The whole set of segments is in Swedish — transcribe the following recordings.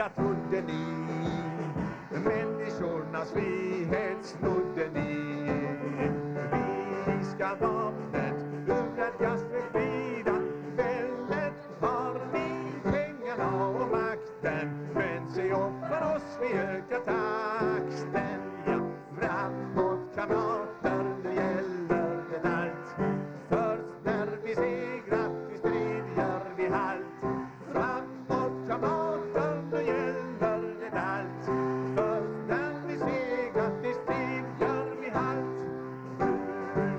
fria trodde ni. Människornas frihet snodde ni. Vi ska vapnet ur ett kastret Väldet har ni, pengarna och makten. Men se upp för oss, vi ökar takten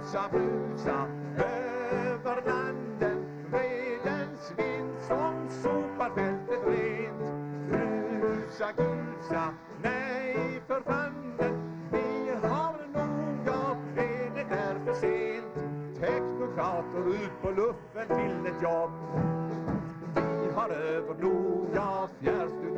Brusa, brusa över landen Vredens vind som sopar fältet rent. Brusa, grusa, nej för fanden Vi har nog av det, det är för sent. Teknokrater ut på luffen till ett jobb. Vi har över nog av fjärrstyrd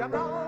Jama'a